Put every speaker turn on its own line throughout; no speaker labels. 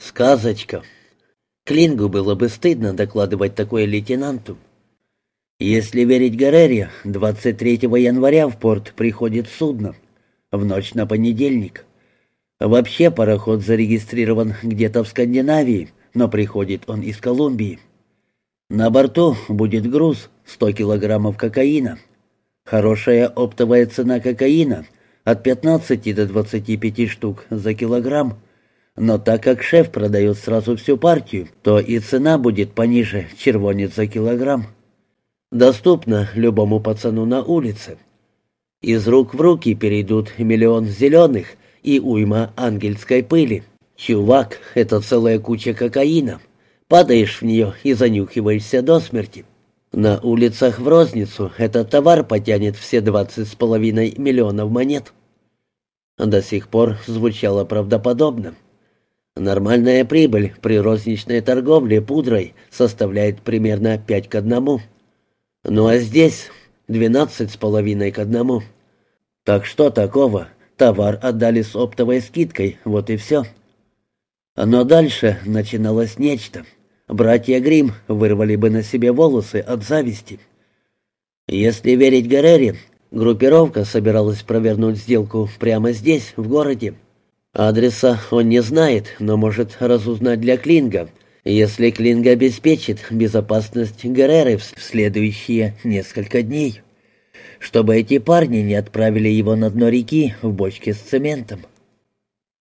Сказочка. Клингу было бы стыдно докладывать такое лейтенанту. Если верить Геррере, 23 января в порт приходит судно. В ночь на понедельник. Вообще пароход зарегистрирован где-то в Скандинавии, но приходит он из Колумбии. На борту будет груз 100 килограммов кокаина. Хорошая оптовая цена кокаина от 15 до 25 штук за килограмм. Но так как шеф продает сразу всю партию, то и цена будет пониже червонец за килограмм. Доступно любому пацану на улице. Из рук в руки перейдут миллион зеленых и уйма ангельской пыли. Чувак, это целая куча кокаина. Падаешь в нее и занюхиваешься до смерти. На улицах в розницу этот товар потянет все двадцать с половиной миллионов монет. До сих пор звучало правдоподобно. Нормальная прибыль при розничной торговле пудрой составляет примерно 5 к 1. Ну а здесь 12 с половиной к 1. Так что такого? Товар отдали с оптовой скидкой, вот и все. Но дальше начиналось нечто. Братья Грим вырвали бы на себе волосы от зависти. Если верить Геррере, группировка собиралась провернуть сделку прямо здесь, в городе. Адреса он не знает, но может разузнать для Клинга, если Клинг обеспечит безопасность Герреры в следующие несколько дней, чтобы эти парни не отправили его на дно реки в бочке с цементом.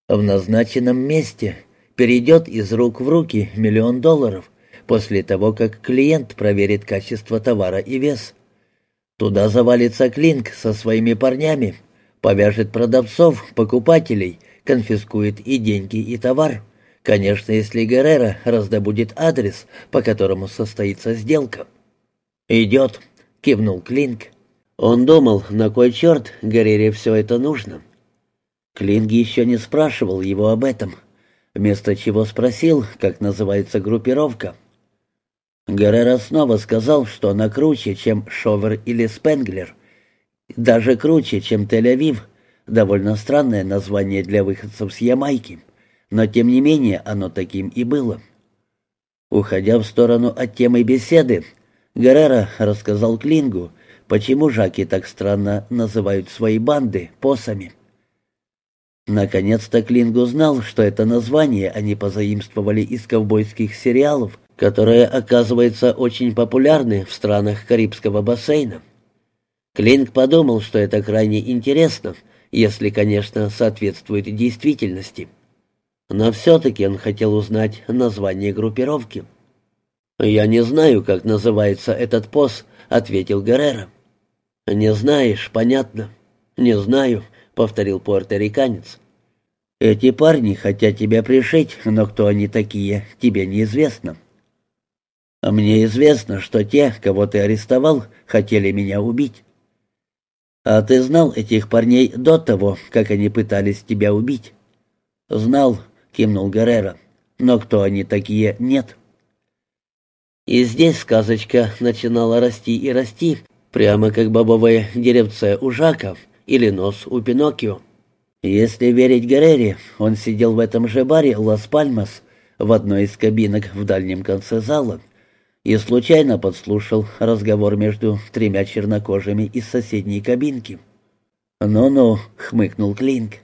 В назначенном месте перейдет из рук в руки миллион долларов после того, как клиент проверит качество товара и вес. Туда завалится Клинг со своими парнями, повяжет продавцов, покупателей – конфискует и деньги, и товар. Конечно, если Геррера раздобудет адрес, по которому состоится сделка. «Идет», — кивнул Клинк. Он думал, на кой черт Геррере все это нужно. Клинг еще не спрашивал его об этом, вместо чего спросил, как называется группировка. Геррера снова сказал, что она круче, чем Шовер или Спенглер, даже круче, чем Тель-Авив, Довольно странное название для выходцев с Ямайки, но тем не менее оно таким и было. Уходя в сторону от темы беседы, Геррера рассказал Клингу, почему Жаки так странно называют свои банды посами. Наконец-то Клинг узнал, что это название они позаимствовали из ковбойских сериалов, которые, оказывается, очень популярны в странах Карибского бассейна. Клинг подумал, что это крайне интересно — если, конечно, соответствует действительности. Но все-таки он хотел узнать название группировки. «Я не знаю, как называется этот пост», — ответил Геррера. «Не знаешь, понятно». «Не знаю», — повторил пуэрториканец. «Эти парни хотят тебя пришить, но кто они такие, тебе неизвестно». «А мне известно, что те, кого ты арестовал, хотели меня убить». «А ты знал этих парней до того, как они пытались тебя убить?» «Знал», — кивнул Геррера. «Но кто они такие, нет». И здесь сказочка начинала расти и расти, прямо как бобовое деревце у Жака или нос у Пиноккио. Если верить Геррере, он сидел в этом же баре «Лас-Пальмас» в одной из кабинок в дальнем конце зала и случайно подслушал разговор между тремя чернокожими из соседней кабинки. «Ну-ну», — хмыкнул Клинк.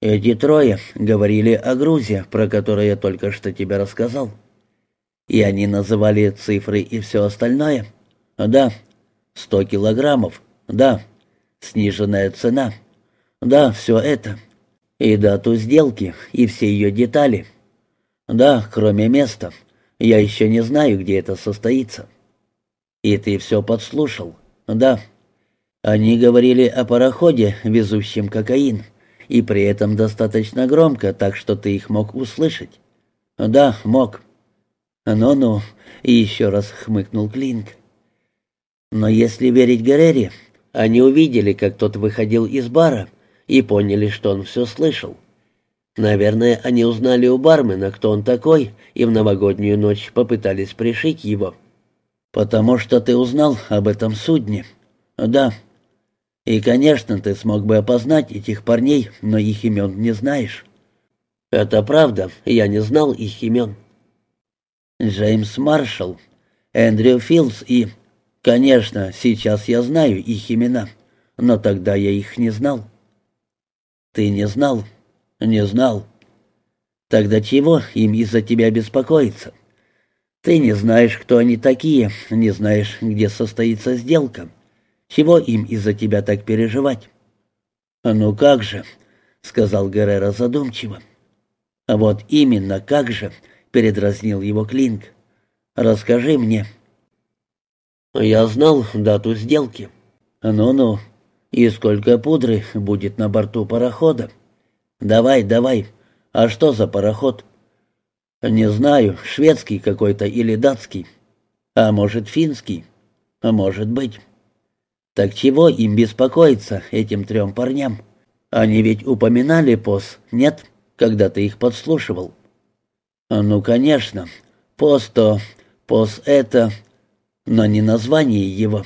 «Эти трое говорили о грузе, про которую я только что тебе рассказал. И они называли цифры и все остальное. Да, сто килограммов, да, сниженная цена, да, все это. И дату сделки, и все ее детали. Да, кроме места, я еще не знаю, где это состоится». «И ты все подслушал?» «Да». Они говорили о пароходе, везущем кокаин, и при этом достаточно громко, так что ты их мог услышать. «Да, мог». «Ну-ну», — и еще раз хмыкнул Клинк. Но если верить Геррере, они увидели, как тот выходил из бара, и поняли, что он все слышал. Наверное, они узнали у бармена, кто он такой, и в новогоднюю ночь попытались пришить его. «Потому что ты узнал об этом судне?» «Да». «И, конечно, ты смог бы опознать этих парней, но их имен не знаешь». «Это правда, я не знал их имен». «Джеймс Маршалл, Эндрю Филдс и...» «Конечно, сейчас я знаю их имена, но тогда я их не знал». «Ты не знал?» «Не знал». «Тогда чего им из-за тебя беспокоиться?» «Ты не знаешь, кто они такие, не знаешь, где состоится сделка. Чего им из-за тебя так переживать?» «Ну как же», — сказал Геррера задумчиво. «А вот именно как же», — передразнил его Клинк. «Расскажи мне». «Я знал дату сделки». «Ну-ну, и сколько пудры будет на борту парохода?» «Давай, давай. А что за пароход?» «Не знаю, шведский какой-то или датский. А может, финский? А может быть». «Так чего им беспокоиться, этим трем парням? Они ведь упоминали ПОС, нет, когда ты их подслушивал?» «Ну, конечно. ПОС то... ПОС это... Но не название его».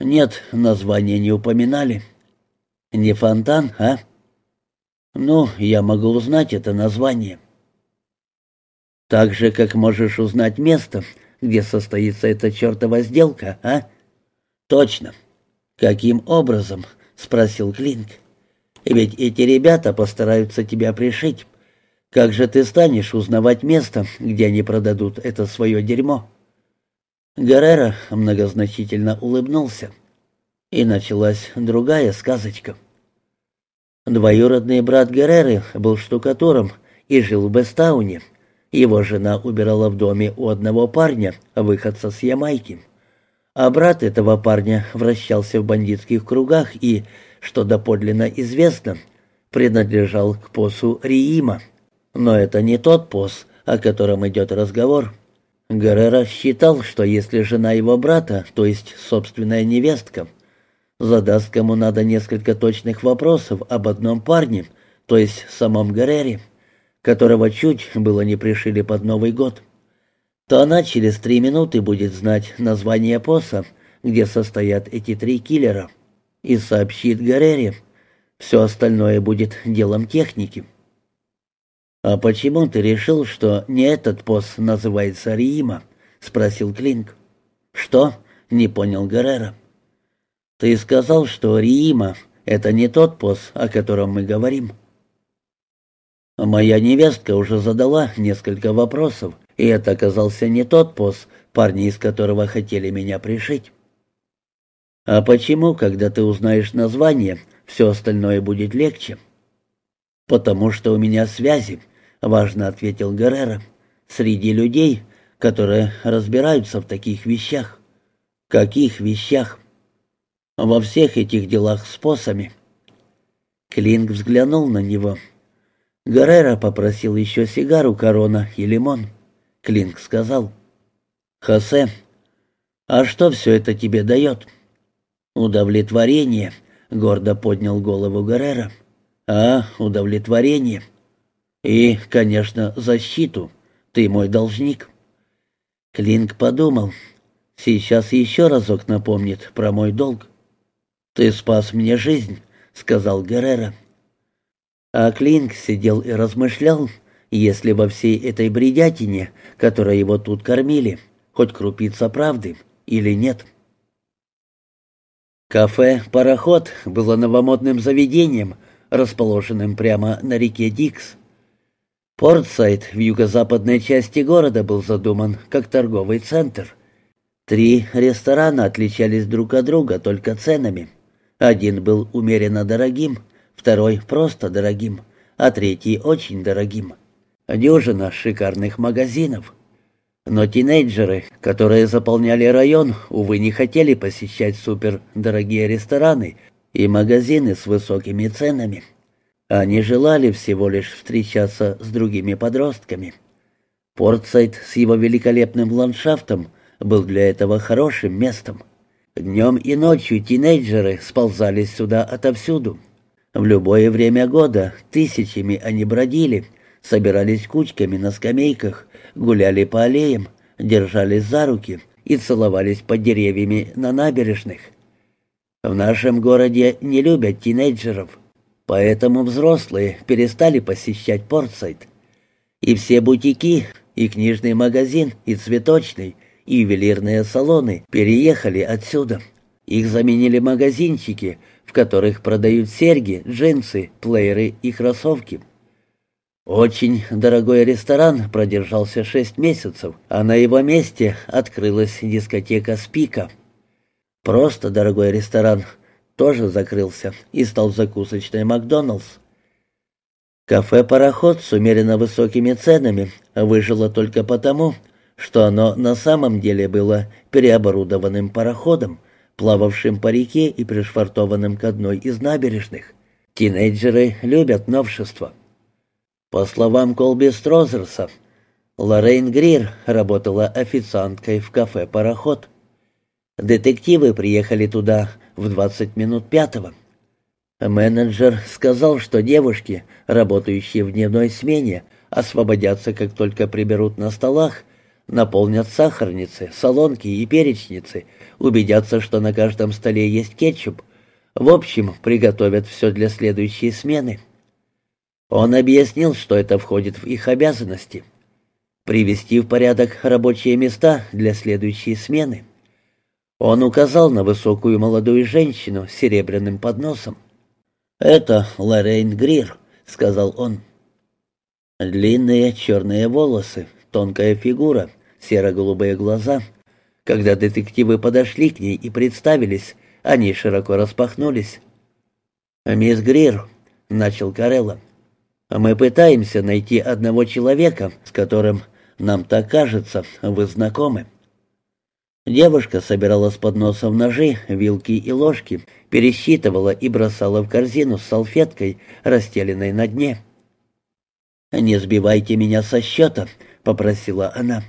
«Нет, название не упоминали». «Не фонтан, а?» «Ну, я могу узнать это название». «Так же, как можешь узнать место, где состоится эта чертова сделка, а?» «Точно. Каким образом?» — спросил Клинк. «Ведь эти ребята постараются тебя пришить. Как же ты станешь узнавать место, где они продадут это свое дерьмо?» Гаррера многозначительно улыбнулся. И началась другая сказочка. Двоюродный брат Герреры был штукатуром и жил в Бестауне. Его жена убирала в доме у одного парня, выходца с Ямайки. А брат этого парня вращался в бандитских кругах и, что доподлинно известно, принадлежал к посу Риима. Но это не тот пос, о котором идет разговор. Геррера считал, что если жена его брата, то есть собственная невестка, задаст кому надо несколько точных вопросов об одном парне, то есть самом Геррере, которого чуть было не пришили под Новый год, то она через три минуты будет знать название поса, где состоят эти три киллера, и сообщит Геррере. Все остальное будет делом техники. «А почему ты решил, что не этот пост называется Риима?» — спросил Клинк. «Что?» — не понял Геррера. Ты сказал, что Риима — это не тот пост, о котором мы говорим. Моя невестка уже задала несколько вопросов, и это оказался не тот пост, парни из которого хотели меня пришить. А почему, когда ты узнаешь название, все остальное будет легче? Потому что у меня связи, важно ответил Геррера, среди людей, которые разбираются в таких вещах. Каких вещах? Во всех этих делах с посами. Клинк взглянул на него. Гаррера попросил еще сигару корона и лимон. Клинк сказал. «Хосе, а что все это тебе дает?» «Удовлетворение», — гордо поднял голову Гаррера. «А, удовлетворение. И, конечно, защиту. Ты мой должник». Клинк подумал. «Сейчас еще разок напомнит про мой долг». «Ты спас мне жизнь», — сказал Геррера. А Клинк сидел и размышлял, если во всей этой бредятине, которой его тут кормили, хоть крупица правды или нет. Кафе «Пароход» было новомодным заведением, расположенным прямо на реке Дикс. Портсайд в юго-западной части города был задуман как торговый центр. Три ресторана отличались друг от друга только ценами. Один был умеренно дорогим, второй просто дорогим, а третий очень дорогим. Дюжина шикарных магазинов. Но тинейджеры, которые заполняли район, увы, не хотели посещать супердорогие рестораны и магазины с высокими ценами. Они желали всего лишь встречаться с другими подростками. Портсайд с его великолепным ландшафтом был для этого хорошим местом. Днем и ночью тинейджеры сползались сюда отовсюду. В любое время года тысячами они бродили, собирались кучками на скамейках, гуляли по аллеям, держались за руки и целовались под деревьями на набережных. В нашем городе не любят тинейджеров. Поэтому взрослые перестали посещать Портсайд. И все бутики, и книжный магазин, и цветочный, и ювелирные салоны переехали отсюда. Их заменили магазинчики, в которых продают серьги, джинсы, плееры и кроссовки. Очень дорогой ресторан продержался шесть месяцев, а на его месте открылась дискотека «Спика». Просто дорогой ресторан тоже закрылся и стал закусочной «Макдоналдс». Кафе «Пароход» с умеренно высокими ценами выжило только потому, что оно на самом деле было переоборудованным пароходом, плававшим по реке и пришвартованным к одной из набережных. Тинейджеры любят новшества. По словам Колби Строзерса, Лоррейн Грир работала официанткой в кафе «Пароход». Детективы приехали туда в 20 минут пятого. Менеджер сказал, что девушки, работающие в дневной смене, освободятся, как только приберут на столах, наполнят сахарницы, солонки и перечницы, убедятся, что на каждом столе есть кетчуп. В общем, приготовят все для следующей смены. Он объяснил, что это входит в их обязанности. Привести в порядок рабочие места для следующей смены. Он указал на высокую молодую женщину с серебряным подносом. «Это Лоррейн Грир», — сказал он. Длинные черные волосы, тонкая фигура, серо-голубые глаза. Когда детективы подошли к ней и представились, они широко распахнулись. «Мисс Грир», — начал Карелла, мы пытаемся найти одного человека, с которым, нам так кажется, вы знакомы». Девушка собирала с подносов ножи, вилки и ложки, пересчитывала и бросала в корзину с салфеткой, расстеленной на дне. «Не сбивайте меня со счета», — попросила она.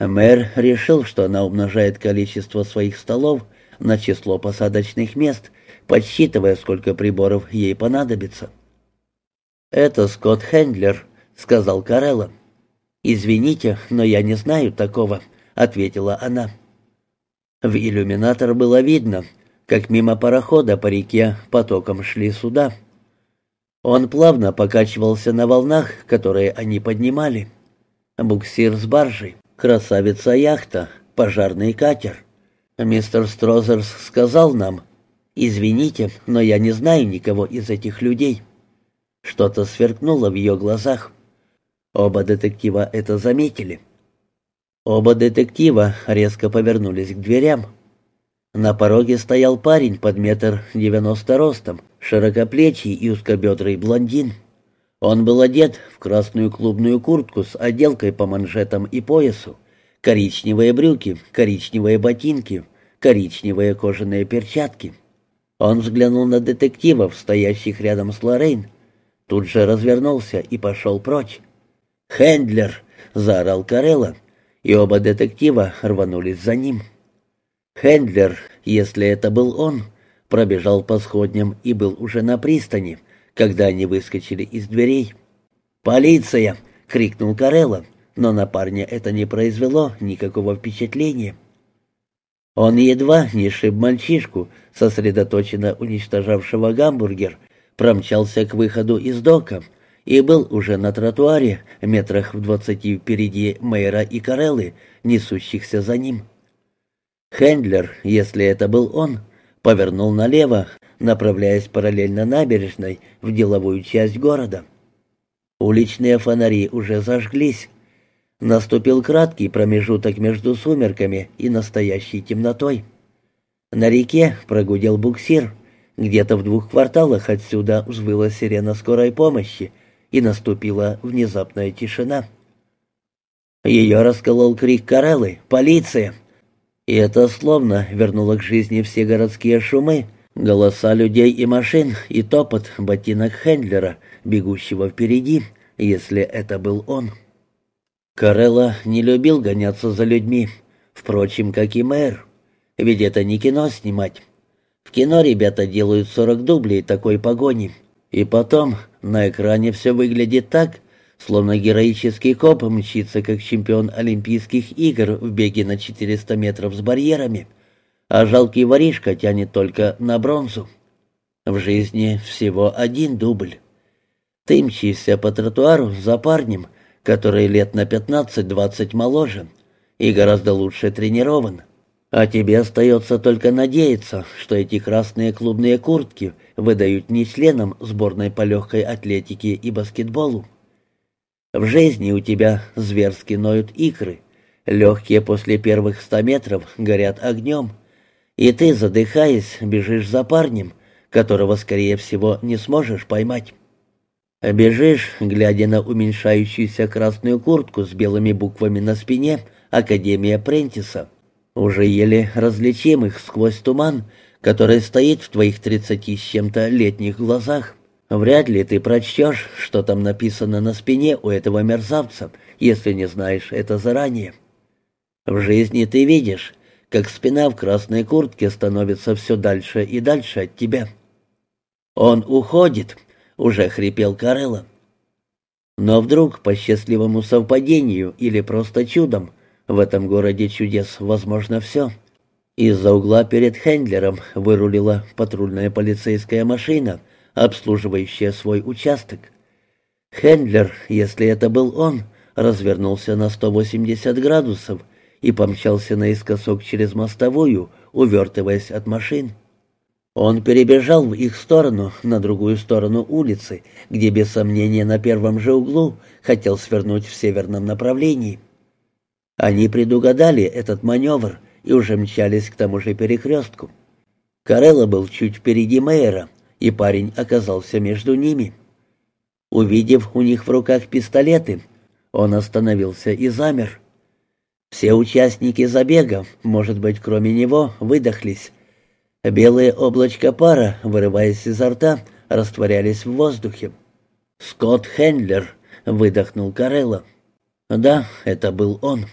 Мэр решил, что она умножает количество своих столов на число посадочных мест, подсчитывая, сколько приборов ей понадобится. «Это Скотт Хендлер», — сказал Карелла. «Извините, но я не знаю такого», — ответила она. В иллюминатор было видно, как мимо парохода по реке потоком шли суда. Он плавно покачивался на волнах, которые они поднимали. Буксир с баржей, красавица-яхта, пожарный катер. Мистер Строзерс сказал нам, «Извините, но я не знаю никого из этих людей». Что-то сверкнуло в ее глазах. Оба детектива это заметили. Оба детектива резко повернулись к дверям. На пороге стоял парень под метр девяносто ростом, широкоплечий и узкобедрый блондин. Он был одет в красную клубную куртку с отделкой по манжетам и поясу, коричневые брюки, коричневые ботинки, коричневые кожаные перчатки. Он взглянул на детективов, стоящих рядом с Лоррейн, тут же развернулся и пошел прочь. «Хендлер!» — заорал Карелла, и оба детектива рванулись за ним. Хендлер, если это был он, пробежал по сходням и был уже на пристани, когда они выскочили из дверей. «Полиция!» — крикнул Карелла, но на парня это не произвело никакого впечатления. Он едва не шиб мальчишку, сосредоточенно уничтожавшего гамбургер, промчался к выходу из дока и был уже на тротуаре, метрах в двадцати впереди Мэйра и Кареллы, несущихся за ним. Хендлер, если это был он, повернул налево, направляясь параллельно набережной в деловую часть города. Уличные фонари уже зажглись. Наступил краткий промежуток между сумерками и настоящей темнотой. На реке прогудел буксир — где-то в двух кварталах отсюда взвыла сирена скорой помощи, и наступила внезапная тишина. Ее расколол крик Кареллы «Полиция!» И это словно вернуло к жизни все городские шумы, голоса людей и машин и топот ботинок Хендлера, бегущего впереди, если это был он. Карелла не любил гоняться за людьми, впрочем, как и мэр, ведь это не кино снимать. В кино ребята делают 40 дублей такой погони. И потом на экране все выглядит так, словно героический коп мчится как чемпион Олимпийских игр в беге на 400 метров с барьерами, а жалкий воришка тянет только на бронзу. В жизни всего один дубль. Ты мчишься по тротуару за парнем, который лет на 15-20 моложе и гораздо лучше тренирован. А тебе остается только надеяться, что эти красные клубные куртки выдают не членам сборной по легкой атлетике и баскетболу. В жизни у тебя зверски ноют икры, легкие после первых ста метров горят огнем, и ты, задыхаясь, бежишь за парнем, которого, скорее всего, не сможешь поймать. Бежишь, глядя на уменьшающуюся красную куртку с белыми буквами на спине «Академия Прентиса», уже еле различимых сквозь туман, который стоит в твоих тридцати с чем-то летних глазах. Вряд ли ты прочтешь, что там написано на спине у этого мерзавца, если не знаешь это заранее. В жизни ты видишь, как спина в красной куртке становится все дальше и дальше от тебя. Он уходит, уже хрипел Карелла. Но вдруг, по счастливому совпадению или просто чудом, в этом городе чудес возможно все. Из-за угла перед Хендлером вырулила патрульная полицейская машина, обслуживающая свой участок. Хендлер, если это был он, развернулся на 180 градусов и помчался наискосок через мостовую, увертываясь от машин. Он перебежал в их сторону, на другую сторону улицы, где, без сомнения, на первом же углу хотел свернуть в северном направлении. Они предугадали этот маневр и уже мчались к тому же перекрестку. Карелла был чуть впереди Мейера, и парень оказался между ними. Увидев у них в руках пистолеты, он остановился и замер. Все участники забега, может быть, кроме него, выдохлись, Белые облачка пара, вырываясь изо рта, растворялись в воздухе. «Скотт Хендлер», — выдохнул Карелла. «Да, это был он».